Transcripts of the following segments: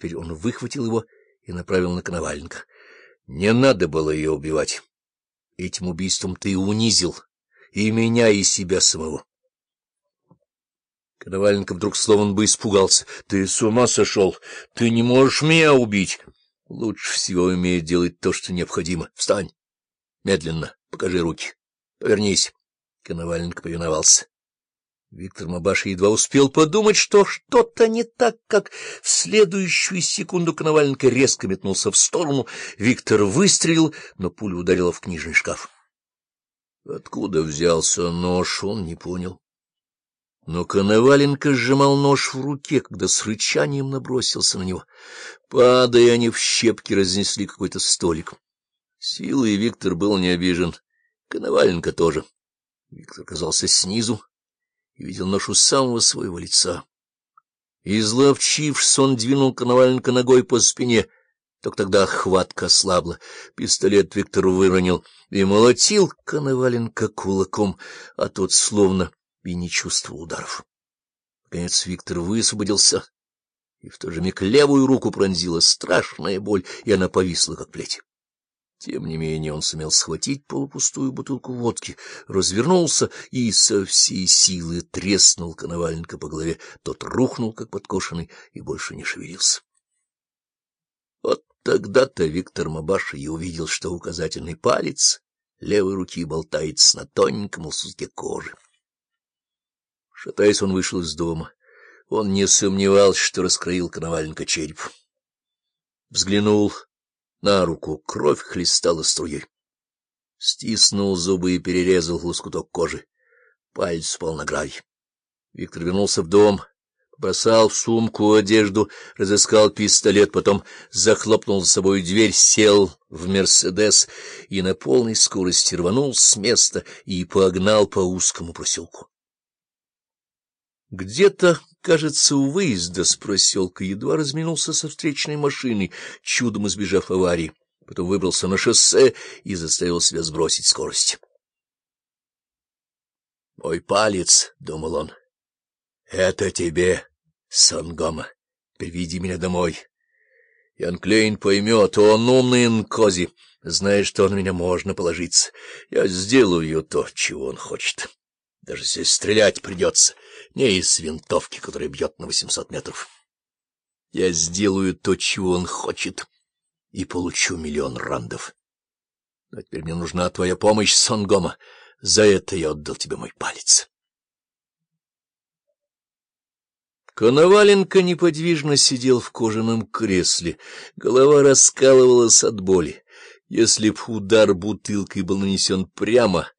Теперь он выхватил его и направил на Коноваленко. Не надо было ее убивать. Этим убийством ты унизил и меня, и себя самого. Коноваленко вдруг словно бы испугался. — Ты с ума сошел? Ты не можешь меня убить. Лучше всего умеет делать то, что необходимо. Встань. Медленно. Покажи руки. Повернись. Коноваленко повиновался. Виктор Мабаша едва успел подумать, что что-то не так, как в следующую секунду Коноваленко резко метнулся в сторону. Виктор выстрелил, но пуля ударила в книжный шкаф. Откуда взялся нож, он не понял. Но Коноваленко сжимал нож в руке, когда с рычанием набросился на него. Падая, они в щепки разнесли какой-то столик. Силой Виктор был не обижен, Коноваленко тоже. Виктор оказался снизу и видел нож у самого своего лица. Изловчившись, он двинул Коноваленко ногой по спине, только тогда хватка ослабла. Пистолет Виктор выронил и молотил Коноваленко кулаком, а тот словно и не чувствовал ударов. Наконец Виктор высвободился, и в тот же миг левую руку пронзила страшная боль, и она повисла, как плеть. Тем не менее он сумел схватить полупустую бутылку водки, развернулся и со всей силы треснул Коноваленко по голове. Тот рухнул, как подкошенный, и больше не шевелился. Вот тогда-то Виктор Мабаша и увидел, что указательный палец левой руки болтается на тоненьком лоскутке кожи. Шатаясь, он вышел из дома. Он не сомневался, что раскроил Коноваленко череп. Взглянул на руку кровь хлестала струей. Стиснул зубы и перерезал лоскуток кожи. Палец упал на гравий. Виктор вернулся в дом, бросал в сумку одежду, разыскал пистолет, потом захлопнул за собой дверь, сел в «Мерседес» и на полной скорости рванул с места и погнал по узкому проселку. Где-то, кажется, у выезда с проселка едва разминулся со встречной машиной, чудом избежав аварии. Потом выбрался на шоссе и заставил себя сбросить скорость. «Мой палец», — думал он, — «это тебе, Сангома. Приведи меня домой. Ян Клейн поймет, он умный Нкози, знает, что на меня можно положиться. Я сделаю то, чего он хочет». Даже если стрелять придется, не из винтовки, которая бьет на восемьсот метров. Я сделаю то, чего он хочет, и получу миллион рандов. Но теперь мне нужна твоя помощь, Сонгома. За это я отдал тебе мой палец. Коноваленко неподвижно сидел в кожаном кресле. Голова раскалывалась от боли. Если б удар бутылкой был нанесен прямо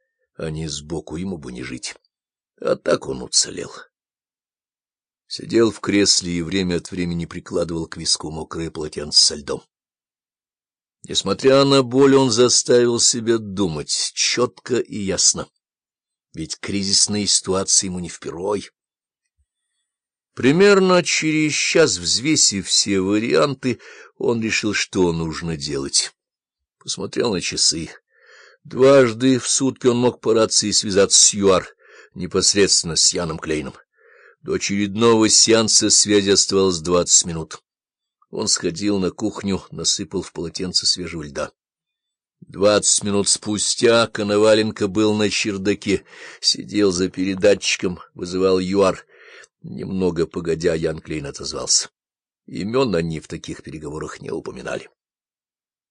а не сбоку, ему бы не жить. А так он уцелел. Сидел в кресле и время от времени прикладывал к виску мокрое полотенце со льдом. Несмотря на боль, он заставил себя думать четко и ясно. Ведь кризисные ситуации ему не впервой. Примерно через час, взвесив все варианты, он решил, что нужно делать. Посмотрел на часы. Дважды в сутки он мог по рации связаться с ЮАР, непосредственно с Яном Клейном. До очередного сеанса связи оставалось двадцать минут. Он сходил на кухню, насыпал в полотенце свежего льда. Двадцать минут спустя Коноваленко был на чердаке, сидел за передатчиком, вызывал ЮАР. Немного погодя, Ян Клейн отозвался. Имен они в таких переговорах не упоминали.